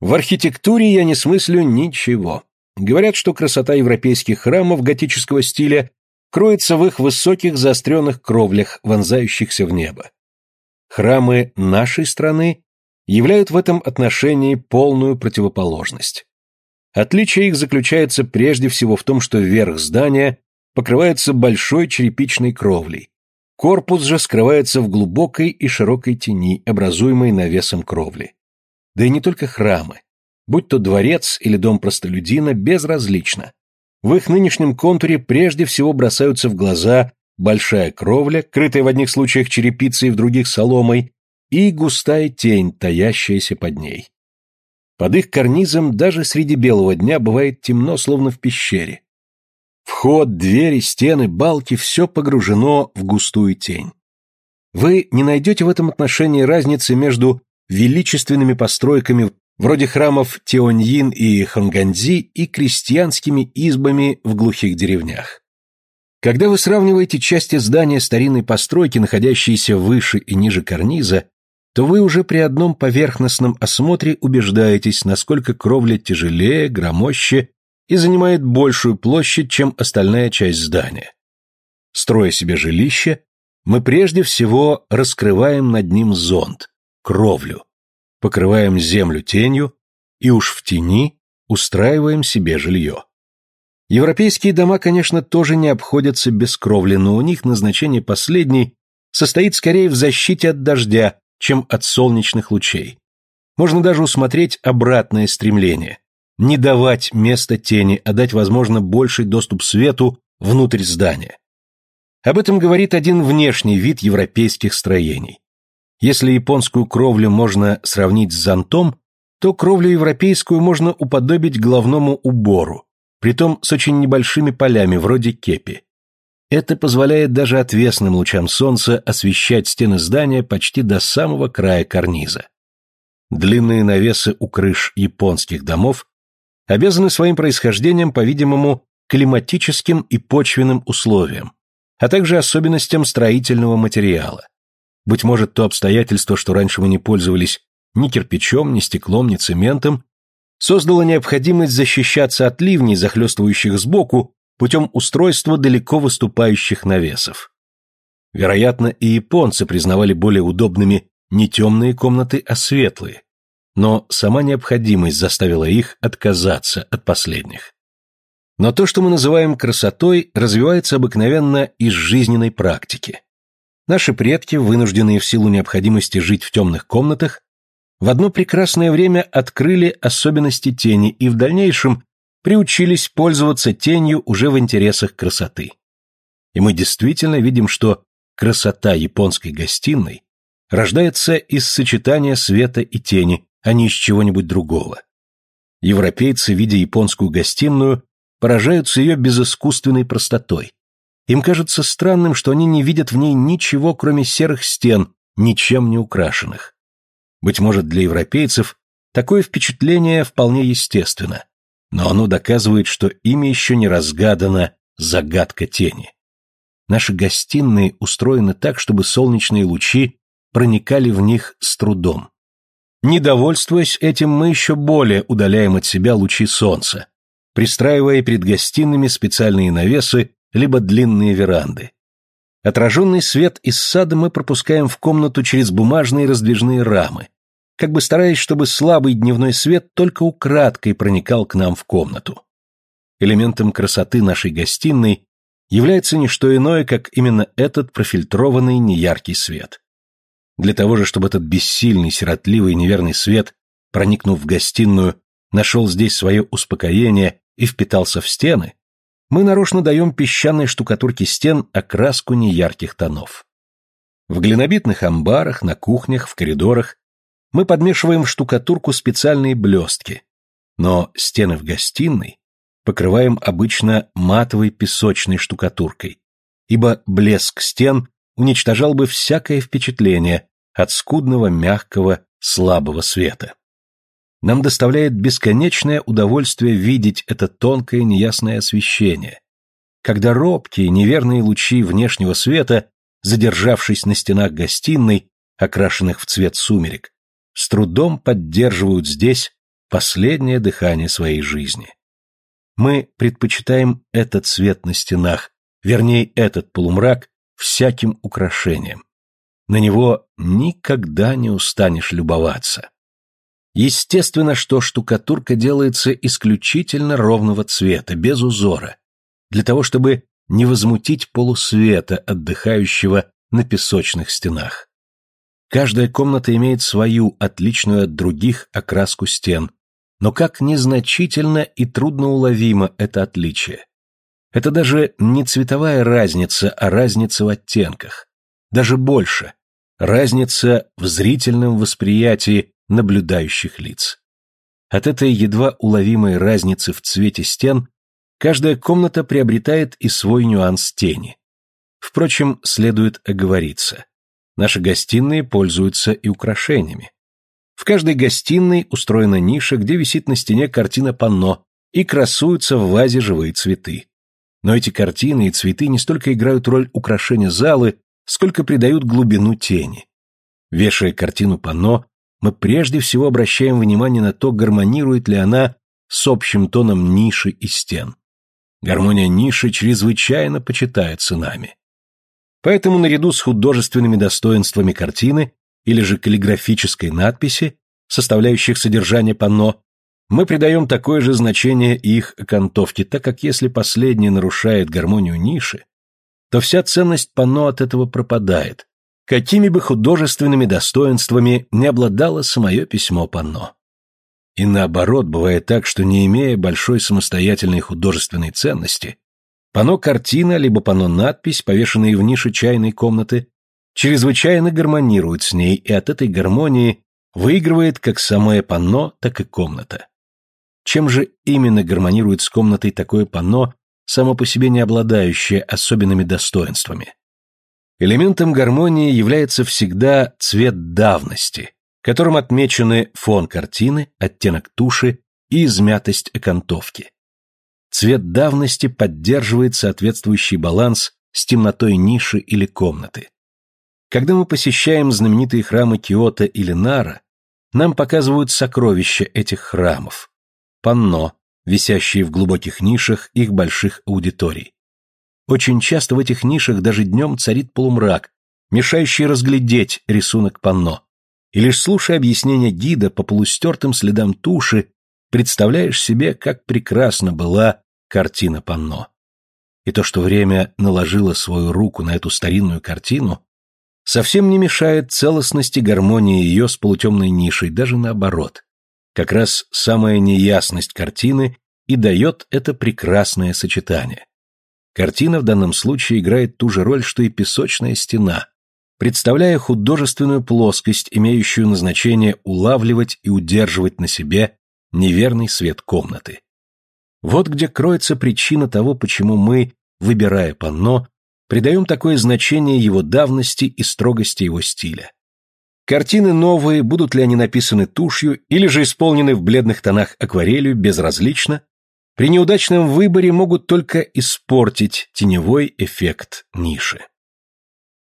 В архитектуре я не смыслю ничего. Говорят, что красота европейских храмов готического стиля кроется в их высоких заостренных кровлях, вонзающихся в небо. Храмы нашей страны являют в этом отношении полную противоположность. Отличие их заключается прежде всего в том, что верх здания покрывается большой черепичной кровлей, корпус же скрывается в глубокой и широкой тени, образуемой навесом кровли. Да и не только храмы, будь то дворец или дом простолюдина, безразлично. В их нынешнем контуре прежде всего бросаются в глаза большая кровля, крытая в одних случаях черепицей, в других соломой, и густая тень, таящаяся под ней. Под их карнизом даже среди белого дня бывает темно, словно в пещере. Вход, двери, стены, балки – все погружено в густую тень. Вы не найдете в этом отношении разницы между величественными постройками вроде храмов Теоньин и Ханганзи и крестьянскими избами в глухих деревнях. Когда вы сравниваете части здания старинной постройки, находящиеся выше и ниже карниза, то вы уже при одном поверхностном осмотре убеждаетесь, насколько кровля тяжелее, громоще и занимает большую площадь, чем остальная часть здания. Строя себе жилище, мы прежде всего раскрываем над ним зонт, кровлю, покрываем землю тенью и уж в тени устраиваем себе жилье. Европейские дома, конечно, тоже не обходятся без кровли, но у них назначение последней состоит скорее в защите от дождя, чем от солнечных лучей. Можно даже усмотреть обратное стремление – не давать места тени, а дать, возможно, больший доступ свету внутрь здания. Об этом говорит один внешний вид европейских строений. Если японскую кровлю можно сравнить с зонтом, то кровлю европейскую можно уподобить головному убору, притом с очень небольшими полями, вроде кепи. Это позволяет даже отвесным лучам солнца освещать стены здания почти до самого края карниза. Длинные навесы у крыш японских домов обязаны своим происхождением, по-видимому, климатическим и почвенным условиям, а также особенностям строительного материала. Быть может, то обстоятельство, что раньше мы не пользовались ни кирпичом, ни стеклом, ни цементом, создало необходимость защищаться от ливней, захлестывающих сбоку, путем устройства далеко выступающих навесов. Вероятно, и японцы признавали более удобными не темные комнаты, а светлые, но сама необходимость заставила их отказаться от последних. Но то, что мы называем красотой, развивается обыкновенно из жизненной практики. Наши предки, вынужденные в силу необходимости жить в темных комнатах, в одно прекрасное время открыли особенности тени и в дальнейшем приучились пользоваться тенью уже в интересах красоты. И мы действительно видим, что красота японской гостиной рождается из сочетания света и тени, а не из чего-нибудь другого. Европейцы, видя японскую гостиную, поражаются ее безыскусственной простотой. Им кажется странным, что они не видят в ней ничего, кроме серых стен, ничем не украшенных. Быть может, для европейцев такое впечатление вполне естественно, но оно доказывает, что ими еще не разгадана загадка тени. Наши гостиные устроены так, чтобы солнечные лучи проникали в них с трудом. Недовольствуясь этим, мы еще более удаляем от себя лучи солнца, пристраивая перед гостиными специальные навесы либо длинные веранды. Отраженный свет из сада мы пропускаем в комнату через бумажные раздвижные рамы, как бы стараясь, чтобы слабый дневной свет только украдкой проникал к нам в комнату. Элементом красоты нашей гостиной является не что иное, как именно этот профильтрованный неяркий свет. Для того же, чтобы этот бессильный, сиротливый, неверный свет, проникнув в гостиную, нашел здесь свое успокоение и впитался в стены, мы нарочно даем песчаной штукатурке стен окраску неярких тонов. В глинобитных амбарах, на кухнях, в коридорах мы подмешиваем в штукатурку специальные блестки, но стены в гостиной покрываем обычно матовой песочной штукатуркой, ибо блеск стен уничтожал бы всякое впечатление от скудного, мягкого, слабого света. Нам доставляет бесконечное удовольствие видеть это тонкое неясное освещение, когда робкие неверные лучи внешнего света, задержавшись на стенах гостиной, окрашенных в цвет сумерек, с трудом поддерживают здесь последнее дыхание своей жизни. Мы предпочитаем этот цвет на стенах, вернее, этот полумрак, всяким украшением. На него никогда не устанешь любоваться. Естественно, что штукатурка делается исключительно ровного цвета, без узора, для того, чтобы не возмутить полусвета, отдыхающего на песочных стенах. Каждая комната имеет свою, отличную от других, окраску стен, но как незначительно и трудноуловимо это отличие. Это даже не цветовая разница, а разница в оттенках. Даже больше. Разница в зрительном восприятии наблюдающих лиц. От этой едва уловимой разницы в цвете стен каждая комната приобретает и свой нюанс тени. Впрочем, следует оговориться. Наши гостиные пользуются и украшениями. В каждой гостиной устроена ниша, где висит на стене картина панно, и красуются в вазе живые цветы. Но эти картины и цветы не столько играют роль украшения залы, сколько придают глубину тени. Вешая картину панно, мы прежде всего обращаем внимание на то, гармонирует ли она с общим тоном ниши и стен. Гармония ниши чрезвычайно почитается нами. Поэтому наряду с художественными достоинствами картины или же каллиграфической надписи, составляющих содержание панно, мы придаем такое же значение их окантовке, так как если последнее нарушает гармонию ниши, то вся ценность панно от этого пропадает, какими бы художественными достоинствами не обладало самое письмо панно. И наоборот, бывает так, что не имея большой самостоятельной художественной ценности, панно-картина либо панно-надпись, повешенные в нише чайной комнаты, чрезвычайно гармонируют с ней, и от этой гармонии выигрывает как самое панно, так и комната. Чем же именно гармонирует с комнатой такое панно, само по себе не обладающее особенными достоинствами? Элементом гармонии является всегда цвет давности, которым отмечены фон картины, оттенок туши и измятость окантовки. Цвет давности поддерживает соответствующий баланс с темнотой ниши или комнаты. Когда мы посещаем знаменитые храмы Киото или Нара, нам показывают сокровища этих храмов, панно, висящие в глубоких нишах их больших аудиторий. Очень часто в этих нишах даже днем царит полумрак, мешающий разглядеть рисунок панно. И лишь слушая объяснения гида по полустертым следам туши, представляешь себе, как прекрасна была картина панно. И то, что время наложило свою руку на эту старинную картину, совсем не мешает целостности гармонии ее с полутемной нишей, даже наоборот. Как раз самая неясность картины и дает это прекрасное сочетание. Картина в данном случае играет ту же роль, что и песочная стена, представляя художественную плоскость, имеющую назначение улавливать и удерживать на себе неверный свет комнаты. Вот где кроется причина того, почему мы, выбирая панно, придаем такое значение его давности и строгости его стиля. Картины новые, будут ли они написаны тушью или же исполнены в бледных тонах акварелью, безразлично, при неудачном выборе могут только испортить теневой эффект ниши.